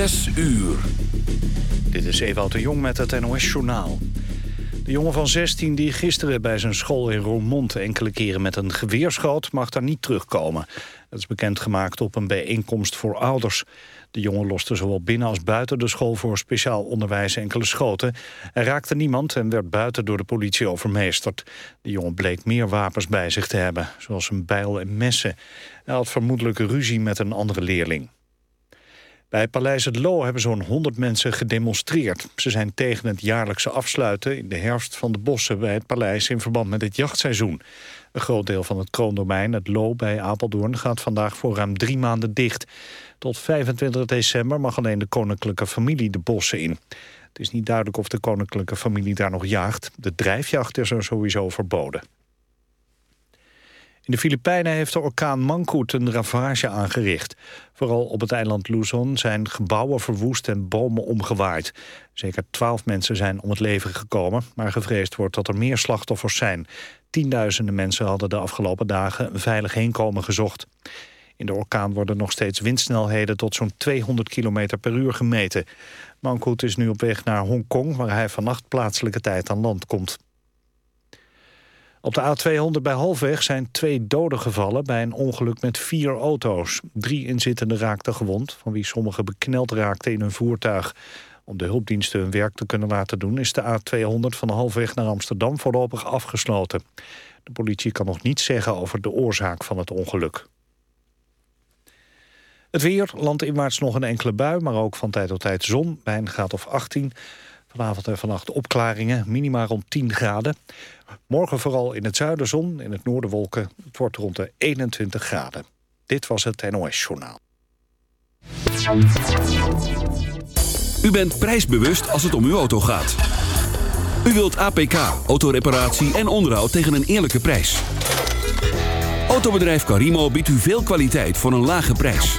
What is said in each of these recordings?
Zes uur. Dit is Ewout de Jong met het NOS-journaal. De jongen van 16 die gisteren bij zijn school in Roermond enkele keren met een geweer schoot, mag daar niet terugkomen. Dat is bekendgemaakt op een bijeenkomst voor ouders. De jongen loste zowel binnen als buiten de school voor speciaal onderwijs enkele schoten. Er raakte niemand en werd buiten door de politie overmeesterd. De jongen bleek meer wapens bij zich te hebben, zoals een bijl en messen. Hij had vermoedelijk ruzie met een andere leerling. Bij Paleis het Loo hebben zo'n 100 mensen gedemonstreerd. Ze zijn tegen het jaarlijkse afsluiten in de herfst van de bossen bij het paleis in verband met het jachtseizoen. Een groot deel van het kroondomein, het Loo bij Apeldoorn, gaat vandaag voor ruim drie maanden dicht. Tot 25 december mag alleen de koninklijke familie de bossen in. Het is niet duidelijk of de koninklijke familie daar nog jaagt. De drijfjacht is er sowieso verboden. In de Filipijnen heeft de orkaan Mangkhut een ravage aangericht. Vooral op het eiland Luzon zijn gebouwen verwoest en bomen omgewaaid. Zeker twaalf mensen zijn om het leven gekomen... maar gevreesd wordt dat er meer slachtoffers zijn. Tienduizenden mensen hadden de afgelopen dagen een veilig heenkomen gezocht. In de orkaan worden nog steeds windsnelheden tot zo'n 200 km per uur gemeten. Mangkhut is nu op weg naar Hongkong... waar hij vannacht plaatselijke tijd aan land komt. Op de A200 bij Halfweg zijn twee doden gevallen bij een ongeluk met vier auto's. Drie inzittenden raakten gewond, van wie sommigen bekneld raakten in hun voertuig. Om de hulpdiensten hun werk te kunnen laten doen... is de A200 van Halfweg naar Amsterdam voorlopig afgesloten. De politie kan nog niets zeggen over de oorzaak van het ongeluk. Het weer, landinwaarts nog een enkele bui... maar ook van tijd tot tijd zon, bij een graad of 18... Vanavond en vannacht opklaringen, minimaal rond 10 graden. Morgen vooral in het zuiden zon, in het noorden wolken. Het wordt rond de 21 graden. Dit was het NOS Journaal. U bent prijsbewust als het om uw auto gaat. U wilt APK, autoreparatie en onderhoud tegen een eerlijke prijs. Autobedrijf Carimo biedt u veel kwaliteit voor een lage prijs.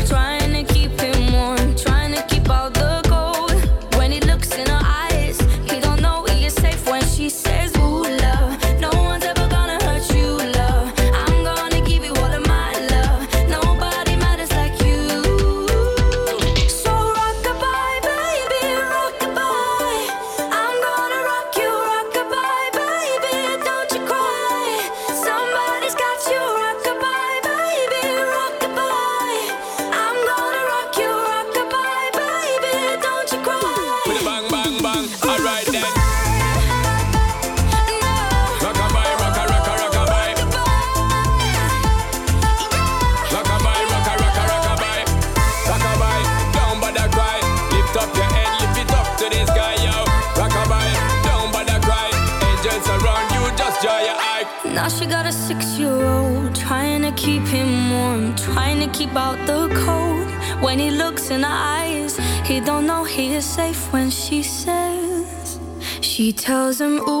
Tells him, Ooh,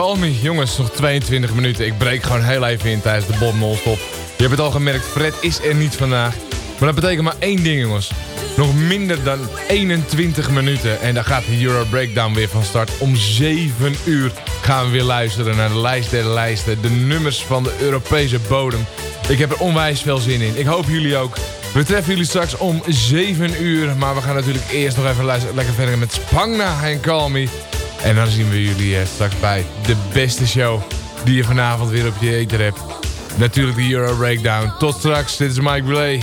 Kalm Jongens, nog 22 minuten. Ik breek gewoon heel even in tijdens de Bob non-stop. Je hebt het al gemerkt, Fred is er niet vandaag. Maar dat betekent maar één ding, jongens. Nog minder dan 21 minuten. En dan gaat de Euro Breakdown weer van start. Om 7 uur gaan we weer luisteren naar de lijst der lijsten. De nummers van de Europese bodem. Ik heb er onwijs veel zin in. Ik hoop jullie ook. We treffen jullie straks om 7 uur. Maar we gaan natuurlijk eerst nog even luisteren, lekker verder met Spangna en Calmy. En dan zien we jullie eh, straks bij de beste show die je vanavond weer op je eter hebt. Natuurlijk de Euro Breakdown. Tot straks, dit is Mike Blay.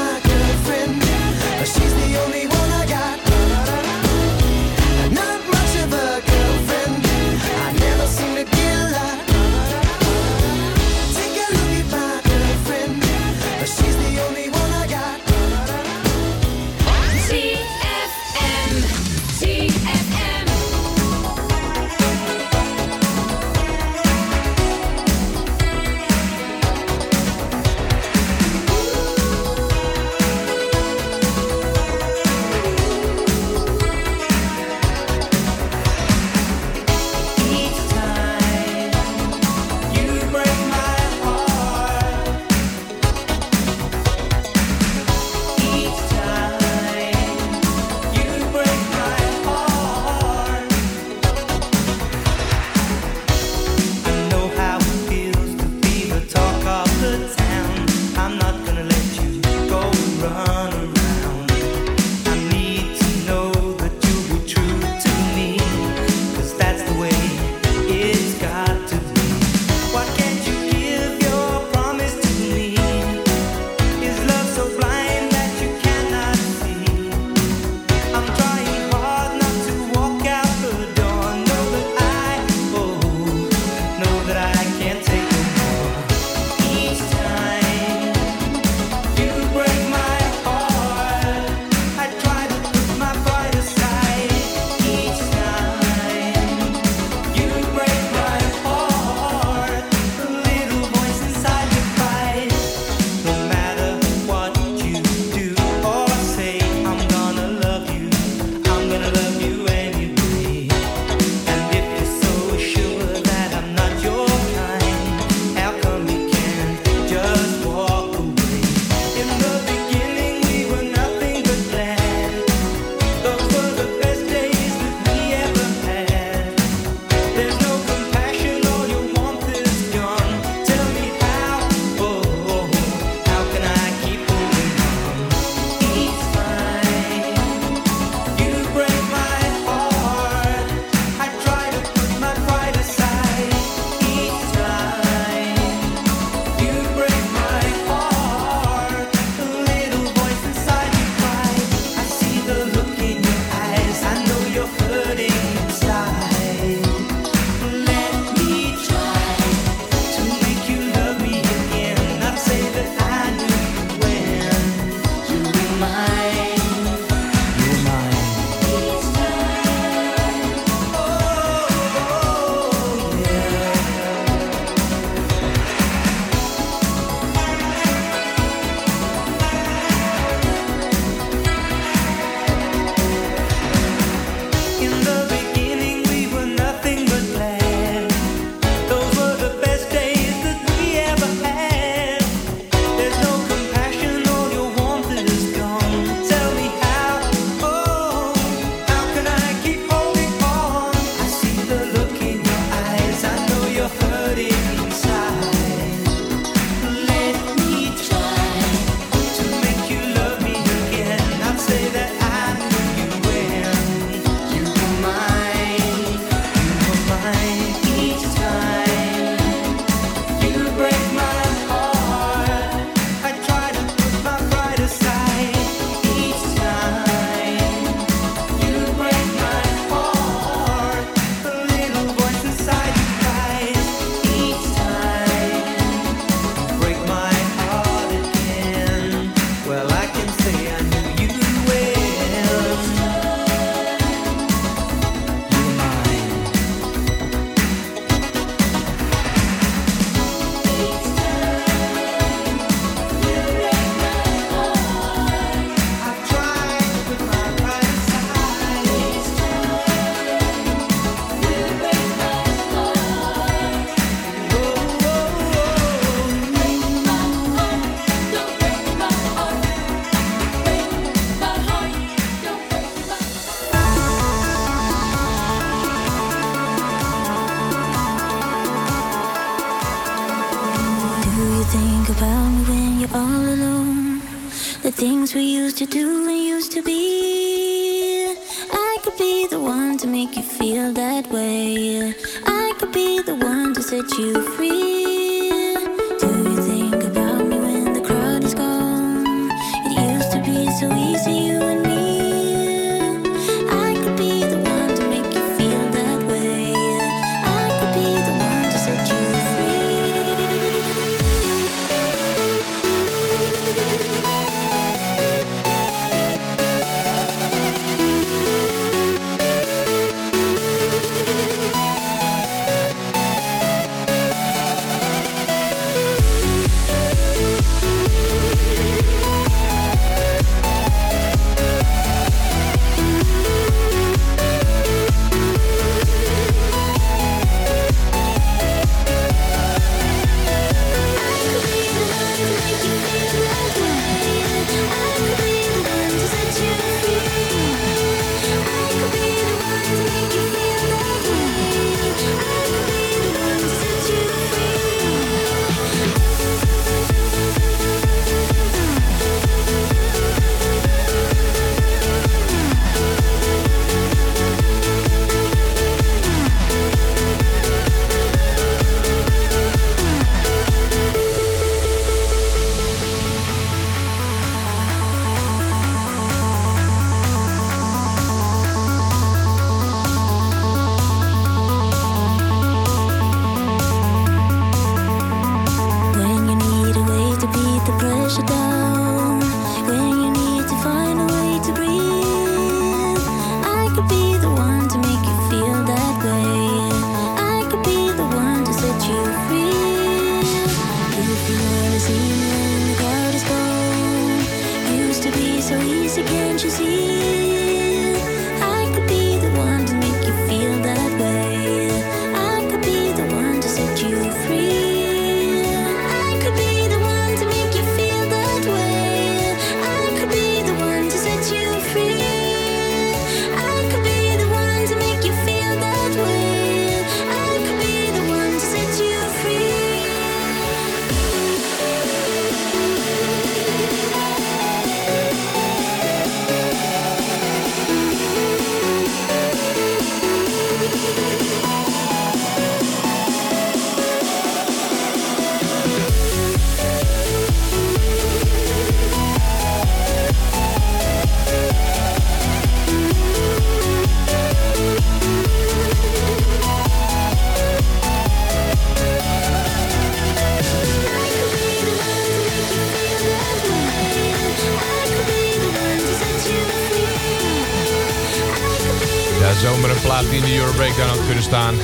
staan.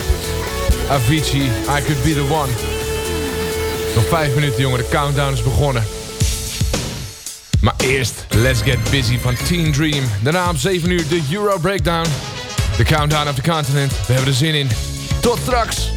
Avicii, I Could Be The One. Nog vijf minuten jongen, de countdown is begonnen. Maar eerst Let's Get Busy van Teen Dream. Daarna om 7 uur de Euro Breakdown. De countdown of the continent. We hebben er zin in. Tot straks!